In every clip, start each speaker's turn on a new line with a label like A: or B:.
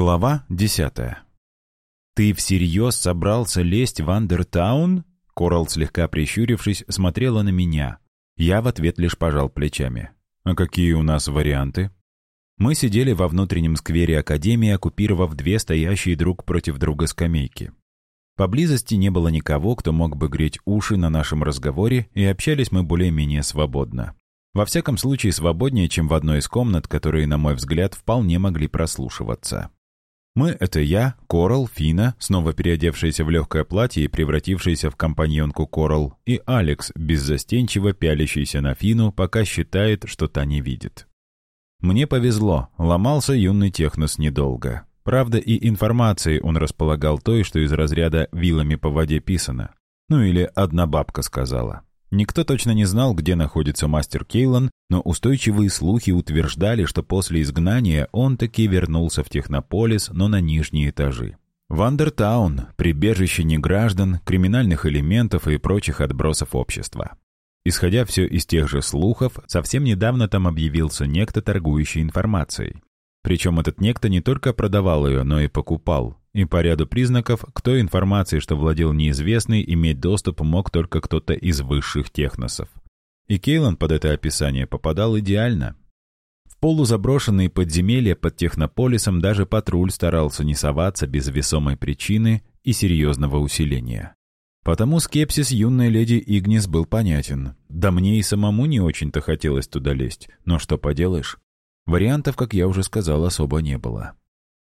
A: Глава десятая. «Ты всерьез собрался лезть в Андертаун?» Коралл, слегка прищурившись, смотрела на меня. Я в ответ лишь пожал плечами. «А какие у нас варианты?» Мы сидели во внутреннем сквере Академии, оккупировав две стоящие друг против друга скамейки. Поблизости не было никого, кто мог бы греть уши на нашем разговоре, и общались мы более-менее свободно. Во всяком случае, свободнее, чем в одной из комнат, которые, на мой взгляд, вполне могли прослушиваться. Мы — это я, Корал, Фина, снова переодевшаяся в легкое платье и превратившаяся в компаньонку Корал, и Алекс, беззастенчиво пялящийся на Фину, пока считает, что та не видит. Мне повезло, ломался юный технос недолго. Правда, и информацией он располагал той, что из разряда «вилами по воде писано». Ну или «одна бабка сказала». Никто точно не знал, где находится мастер Кейлан, но устойчивые слухи утверждали, что после изгнания он таки вернулся в Технополис, но на нижние этажи. Вандертаун — прибежище неграждан, криминальных элементов и прочих отбросов общества. Исходя все из тех же слухов, совсем недавно там объявился некто, торгующий информацией. Причем этот некто не только продавал ее, но и покупал. И по ряду признаков, к той информации, что владел неизвестный, иметь доступ мог только кто-то из высших техносов. И Кейлан под это описание попадал идеально. В полузаброшенные подземелья под Технополисом даже патруль старался не соваться без весомой причины и серьезного усиления. Потому скепсис юной леди Игнис был понятен. Да мне и самому не очень-то хотелось туда лезть, но что поделаешь. Вариантов, как я уже сказал, особо не было.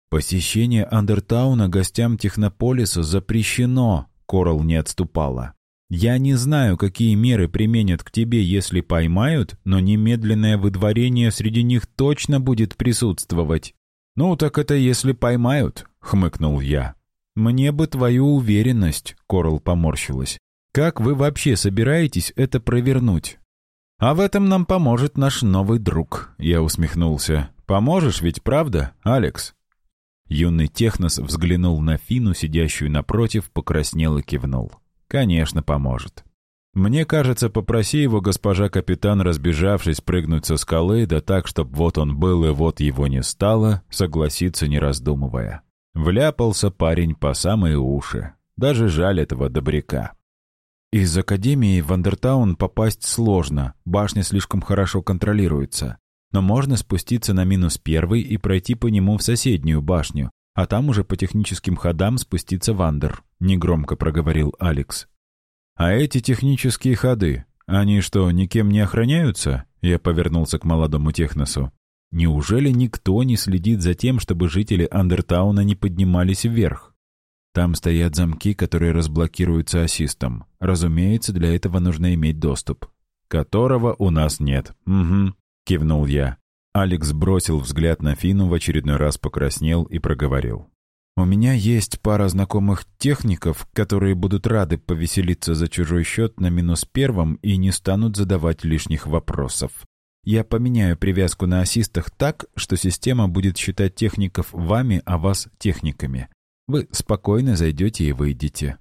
A: «Посещение Андертауна гостям Технополиса запрещено», — Корал не отступала. «Я не знаю, какие меры применят к тебе, если поймают, но немедленное выдворение среди них точно будет присутствовать». «Ну, так это если поймают», — хмыкнул я. «Мне бы твою уверенность», — Корал поморщилась. «Как вы вообще собираетесь это провернуть?» «А в этом нам поможет наш новый друг», — я усмехнулся. «Поможешь ведь, правда, Алекс?» Юный технос взглянул на Фину, сидящую напротив, покраснел и кивнул. «Конечно, поможет». «Мне кажется, попроси его госпожа капитан, разбежавшись, прыгнуть со скалы, да так, чтоб вот он был и вот его не стало, согласиться не раздумывая». Вляпался парень по самые уши. Даже жаль этого добряка. Из Академии в Андертаун попасть сложно, башня слишком хорошо контролируется но можно спуститься на минус первый и пройти по нему в соседнюю башню, а там уже по техническим ходам спуститься в Андер», — негромко проговорил Алекс. «А эти технические ходы, они что, никем не охраняются?» Я повернулся к молодому техносу. «Неужели никто не следит за тем, чтобы жители Андертауна не поднимались вверх?» Там стоят замки, которые разблокируются ассистом. Разумеется, для этого нужно иметь доступ. Которого у нас нет. Угу. — кивнул я. Алекс бросил взгляд на Фину, в очередной раз покраснел и проговорил. «У меня есть пара знакомых техников, которые будут рады повеселиться за чужой счет на минус первом и не станут задавать лишних вопросов. Я поменяю привязку на ассистах так, что система будет считать техников вами, а вас техниками. Вы спокойно зайдете и выйдете».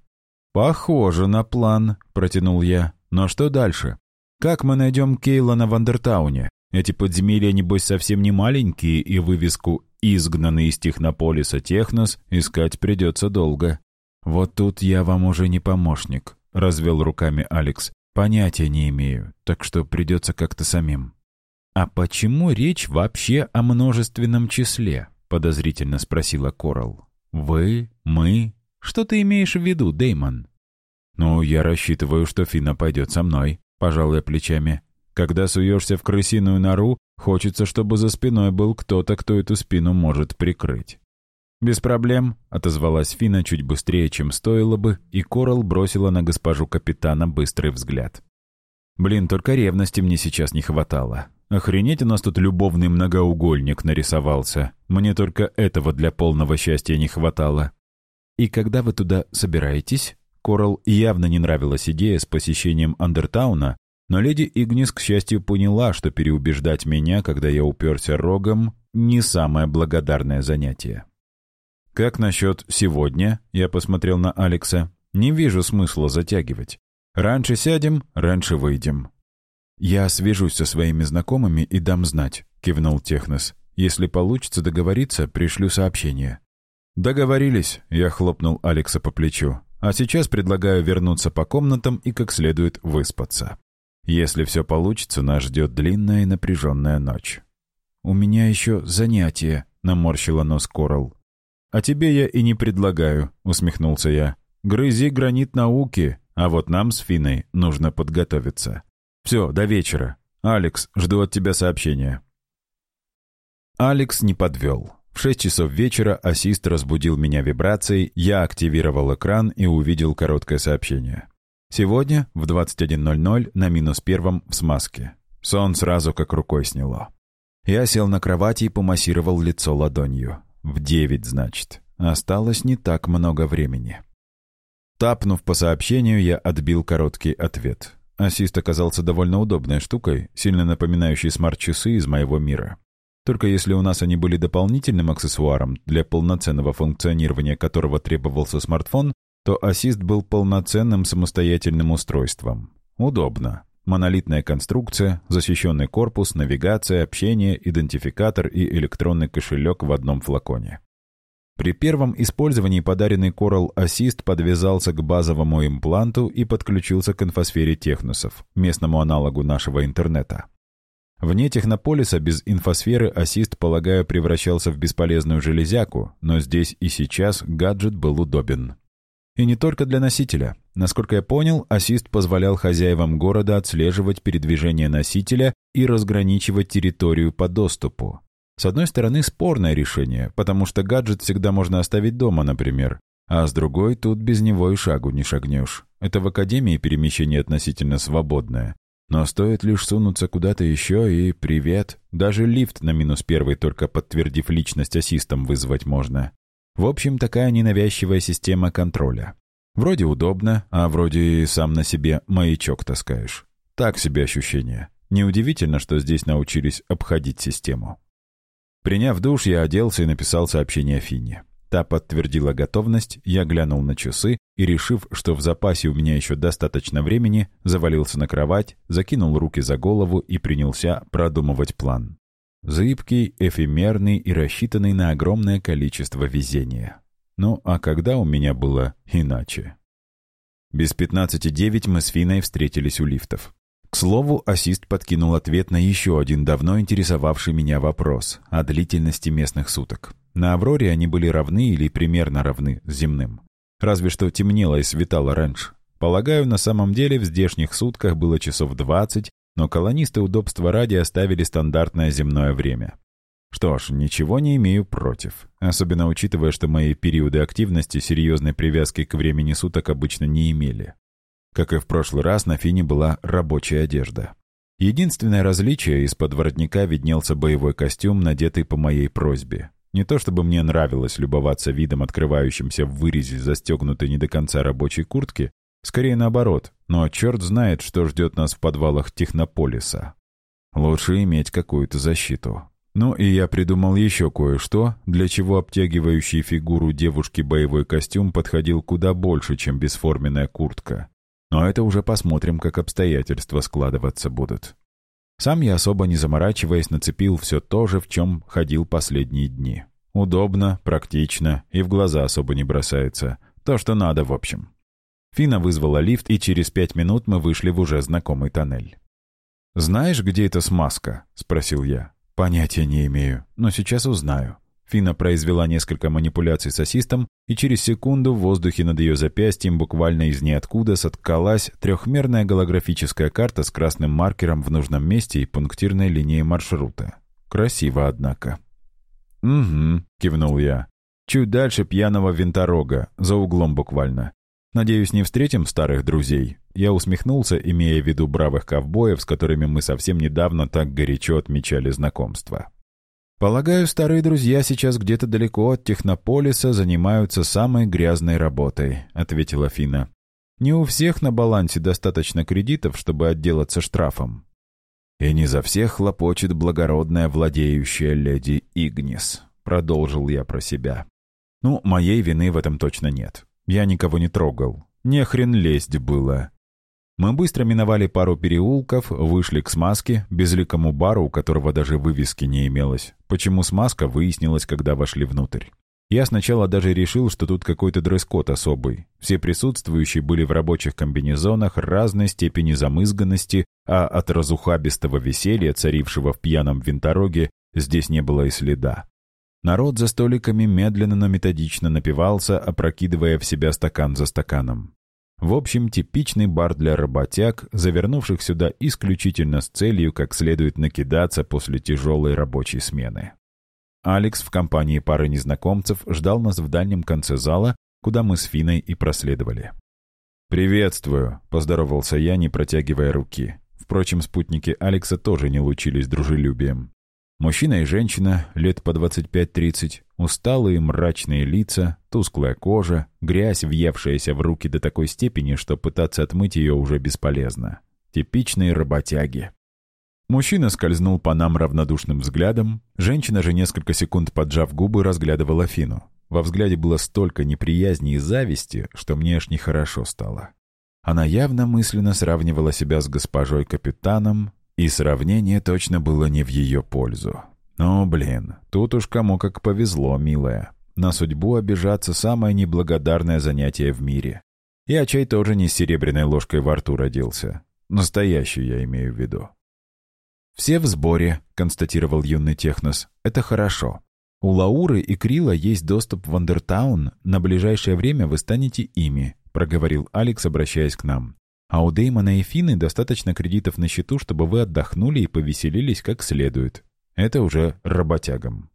A: «Похоже на план», — протянул я. «Но что дальше? Как мы найдем Кейлана в Андертауне? Эти подземелья, небось, совсем не маленькие, и вывеску «Изгнанный из Технополиса Технос» искать придется долго. «Вот тут я вам уже не помощник», — развел руками Алекс. «Понятия не имею, так что придется как-то самим». «А почему речь вообще о множественном числе?» — подозрительно спросила Корал. «Вы? Мы? Что ты имеешь в виду, Деймон?» «Ну, я рассчитываю, что Фина пойдет со мной», — пожал я плечами. Когда суешься в крысиную нору, хочется, чтобы за спиной был кто-то, кто эту спину может прикрыть. «Без проблем», — отозвалась Фина чуть быстрее, чем стоило бы, и Корал бросила на госпожу капитана быстрый взгляд. «Блин, только ревности мне сейчас не хватало. Охренеть, у нас тут любовный многоугольник нарисовался. Мне только этого для полного счастья не хватало». «И когда вы туда собираетесь?» Корал явно не нравилась идея с посещением Андертауна, но леди Игнис, к счастью, поняла, что переубеждать меня, когда я уперся рогом, не самое благодарное занятие. «Как насчет сегодня?» — я посмотрел на Алекса. «Не вижу смысла затягивать. Раньше сядем, раньше выйдем». «Я свяжусь со своими знакомыми и дам знать», — кивнул Технос. Если получится договориться, пришлю сообщение». «Договорились», — я хлопнул Алекса по плечу. «А сейчас предлагаю вернуться по комнатам и как следует выспаться. Если все получится, нас ждет длинная и напряженная ночь». «У меня еще занятие», — наморщила нос Корал. «А тебе я и не предлагаю», — усмехнулся я. «Грызи гранит науки, а вот нам с Финой нужно подготовиться. Все, до вечера. Алекс, жду от тебя сообщения». Алекс не подвел. В шесть часов вечера ассист разбудил меня вибрацией, я активировал экран и увидел короткое сообщение. Сегодня в 21.00 на минус первом в смазке. Сон сразу как рукой сняло. Я сел на кровати и помассировал лицо ладонью. В девять, значит. Осталось не так много времени. Тапнув по сообщению, я отбил короткий ответ. Ассист оказался довольно удобной штукой, сильно напоминающей смарт-часы из моего мира. Только если у нас они были дополнительным аксессуаром, для полноценного функционирования которого требовался смартфон, то ассист был полноценным самостоятельным устройством. Удобно. Монолитная конструкция, защищенный корпус, навигация, общение, идентификатор и электронный кошелек в одном флаконе. При первом использовании подаренный Coral Assist подвязался к базовому импланту и подключился к инфосфере техносов, местному аналогу нашего интернета. Вне технополиса без инфосферы Assist, полагаю, превращался в бесполезную железяку, но здесь и сейчас гаджет был удобен. И не только для носителя. Насколько я понял, Assist позволял хозяевам города отслеживать передвижение носителя и разграничивать территорию по доступу. С одной стороны, спорное решение, потому что гаджет всегда можно оставить дома, например. А с другой, тут без него и шагу не шагнешь. Это в академии перемещение относительно свободное. Но стоит лишь сунуться куда-то еще и привет. Даже лифт на минус первый, только подтвердив личность ассистом, вызвать можно. В общем, такая ненавязчивая система контроля. Вроде удобно, а вроде и сам на себе маячок таскаешь. Так себе ощущение. Неудивительно, что здесь научились обходить систему. Приняв душ, я оделся и написал сообщение Фине. Та подтвердила готовность, я глянул на часы и, решив, что в запасе у меня еще достаточно времени, завалился на кровать, закинул руки за голову и принялся продумывать план. Зыбкий, эфемерный и рассчитанный на огромное количество везения. Ну, а когда у меня было иначе? Без пятнадцати девять мы с Финой встретились у лифтов. К слову, ассист подкинул ответ на еще один давно интересовавший меня вопрос о длительности местных суток. На Авроре они были равны или примерно равны земным. Разве что темнело и светало раньше. Полагаю, на самом деле в здешних сутках было часов 20, но колонисты удобства ради оставили стандартное земное время. Что ж, ничего не имею против. Особенно учитывая, что мои периоды активности серьезной привязки к времени суток обычно не имели. Как и в прошлый раз, на Фине была рабочая одежда. Единственное различие, из-под воротника виднелся боевой костюм, надетый по моей просьбе. Не то чтобы мне нравилось любоваться видом, открывающимся в вырезе застегнутой не до конца рабочей куртки, скорее наоборот, но черт знает, что ждет нас в подвалах Технополиса. Лучше иметь какую-то защиту. Ну и я придумал еще кое-что, для чего обтягивающий фигуру девушки боевой костюм подходил куда больше, чем бесформенная куртка. Но это уже посмотрим, как обстоятельства складываться будут. Сам я, особо не заморачиваясь, нацепил все то же, в чем ходил последние дни. Удобно, практично и в глаза особо не бросается. То, что надо, в общем. Фина вызвала лифт, и через пять минут мы вышли в уже знакомый тоннель. «Знаешь, где эта смазка?» — спросил я. «Понятия не имею, но сейчас узнаю». Фина произвела несколько манипуляций с ассистом, и через секунду в воздухе над ее запястьем буквально из ниоткуда соткалась трехмерная голографическая карта с красным маркером в нужном месте и пунктирной линией маршрута. Красиво, однако. «Угу», — кивнул я. «Чуть дальше пьяного винторога, за углом буквально. Надеюсь, не встретим старых друзей?» Я усмехнулся, имея в виду бравых ковбоев, с которыми мы совсем недавно так горячо отмечали знакомство. Полагаю, старые друзья сейчас где-то далеко от Технополиса занимаются самой грязной работой, ответила Фина. Не у всех на балансе достаточно кредитов, чтобы отделаться штрафом. И не за всех хлопочет благородная владеющая леди Игнис, продолжил я про себя. Ну, моей вины в этом точно нет. Я никого не трогал. Не хрен лезть было. Мы быстро миновали пару переулков, вышли к смазке, безликому бару, у которого даже вывески не имелось. Почему смазка, выяснилось, когда вошли внутрь. Я сначала даже решил, что тут какой-то дресс-код особый. Все присутствующие были в рабочих комбинезонах разной степени замызганности, а от разухабистого веселья, царившего в пьяном винтороге, здесь не было и следа. Народ за столиками медленно, но методично напивался, опрокидывая в себя стакан за стаканом. В общем, типичный бар для работяг, завернувших сюда исключительно с целью как следует накидаться после тяжелой рабочей смены. Алекс в компании пары незнакомцев ждал нас в дальнем конце зала, куда мы с Финой и проследовали. «Приветствую», — поздоровался я, не протягивая руки. Впрочем, спутники Алекса тоже не лучились дружелюбием. Мужчина и женщина, лет по 25-30, усталые мрачные лица, тусклая кожа, грязь, въевшаяся в руки до такой степени, что пытаться отмыть ее уже бесполезно. Типичные работяги. Мужчина скользнул по нам равнодушным взглядом, женщина же несколько секунд поджав губы разглядывала Фину. Во взгляде было столько неприязни и зависти, что мне аж нехорошо стало. Она явно мысленно сравнивала себя с госпожой-капитаном, и сравнение точно было не в ее пользу. «Ну, блин, тут уж кому как повезло, милая. На судьбу обижаться — самое неблагодарное занятие в мире. Я чай тоже не с серебряной ложкой во рту родился. Настоящий я имею в виду». «Все в сборе», — констатировал юный технос. «Это хорошо. У Лауры и Крила есть доступ в Андертаун. На ближайшее время вы станете ими», — проговорил Алекс, обращаясь к нам. «А у Деймона и Фины достаточно кредитов на счету, чтобы вы отдохнули и повеселились как следует. Это уже работягам».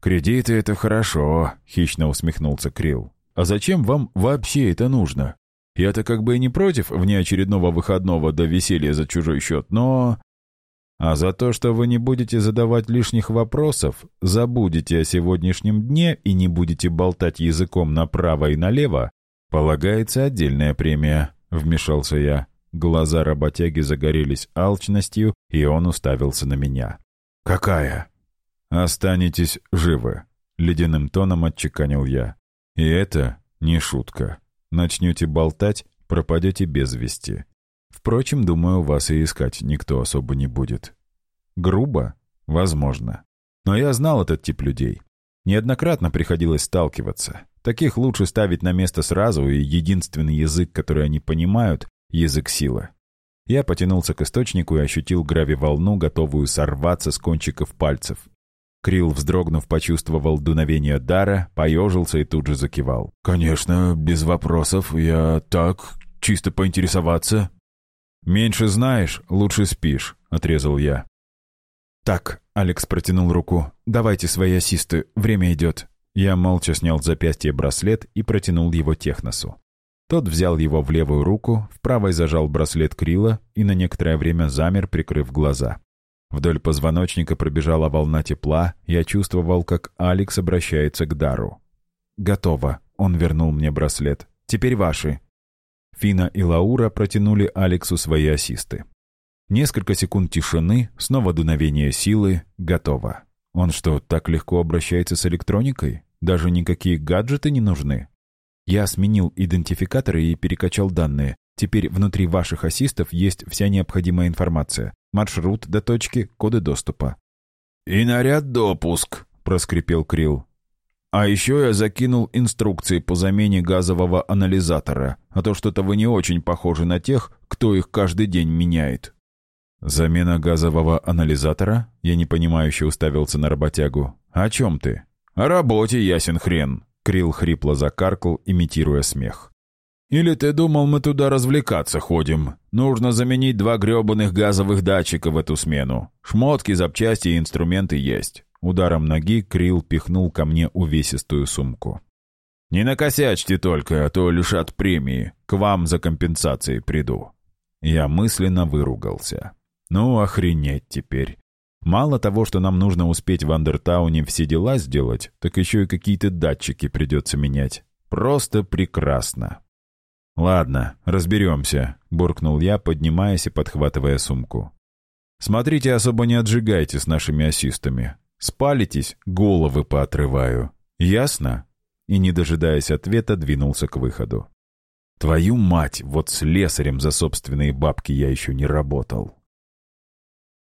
B: «Кредиты — это хорошо», — хищно усмехнулся Крил. «А зачем вам вообще это нужно? Я-то как бы и не против внеочередного выходного до веселья за чужой счет, но...» А за то, что вы не будете задавать лишних вопросов, забудете о сегодняшнем дне и не будете болтать языком направо и налево, полагается отдельная премия», — вмешался я. Глаза работяги загорелись алчностью, и он уставился на меня.
A: «Какая?» «Останетесь живы», — ледяным тоном отчеканил я. «И это не шутка. Начнете болтать, пропадете без вести. Впрочем, думаю, вас и искать никто особо не будет. Грубо? Возможно. Но я знал этот тип людей. Неоднократно приходилось сталкиваться. Таких лучше ставить на место сразу, и единственный язык, который они понимают — язык силы. Я потянулся к источнику и ощутил грави-волну, готовую сорваться с кончиков пальцев. Крил, вздрогнув, почувствовал дуновение дара, поежился и тут же закивал.
B: «Конечно, без вопросов. Я так, чисто поинтересоваться».
A: «Меньше знаешь, лучше спишь», — отрезал я.
B: «Так», — Алекс протянул руку, — «давайте свои ассисты, время идет».
A: Я молча снял с запястья браслет и протянул его Техносу. Тот взял его в левую руку, в правой зажал браслет Крила и на некоторое время замер, прикрыв глаза. Вдоль позвоночника пробежала волна тепла, я чувствовал, как Алекс обращается к Дару.
B: «Готово», — он вернул мне браслет. «Теперь ваши».
A: Фина и Лаура протянули Алексу свои ассисты. Несколько секунд тишины, снова дуновение силы, готово. Он что, так легко обращается с электроникой? Даже никакие гаджеты не нужны? Я сменил идентификаторы и перекачал данные. Теперь внутри ваших ассистов есть вся необходимая информация. Маршрут до точки, коды доступа.
B: «И наряд допуск», — проскрипел Крил. А еще я закинул инструкции по замене газового анализатора, а то что-то вы не очень похожи на тех, кто их каждый день меняет».
A: «Замена газового анализатора?» Я непонимающе уставился на работягу. «О чем ты?»
B: «О работе, ясен хрен!»
A: Крил хрипло закаркал, имитируя смех.
B: «Или ты думал, мы туда развлекаться ходим? Нужно заменить два гребаных газовых датчика в эту смену. Шмотки, запчасти и инструменты есть.
A: Ударом ноги Крил пихнул ко мне увесистую сумку.
B: «Не накосячьте только, а то лишат премии. К вам за компенсацией приду».
A: Я мысленно выругался. «Ну, охренеть теперь. Мало того, что нам нужно успеть в Андертауне все дела сделать, так еще и какие-то датчики придется менять. Просто прекрасно». «Ладно, разберемся», — буркнул я, поднимаясь и подхватывая сумку. «Смотрите, особо не отжигайте с нашими ассистами. Спалитесь, головы поотрываю. Ясно?» И, не дожидаясь ответа, двинулся к выходу.
B: Твою мать, вот с лесарем за собственные бабки я еще не работал.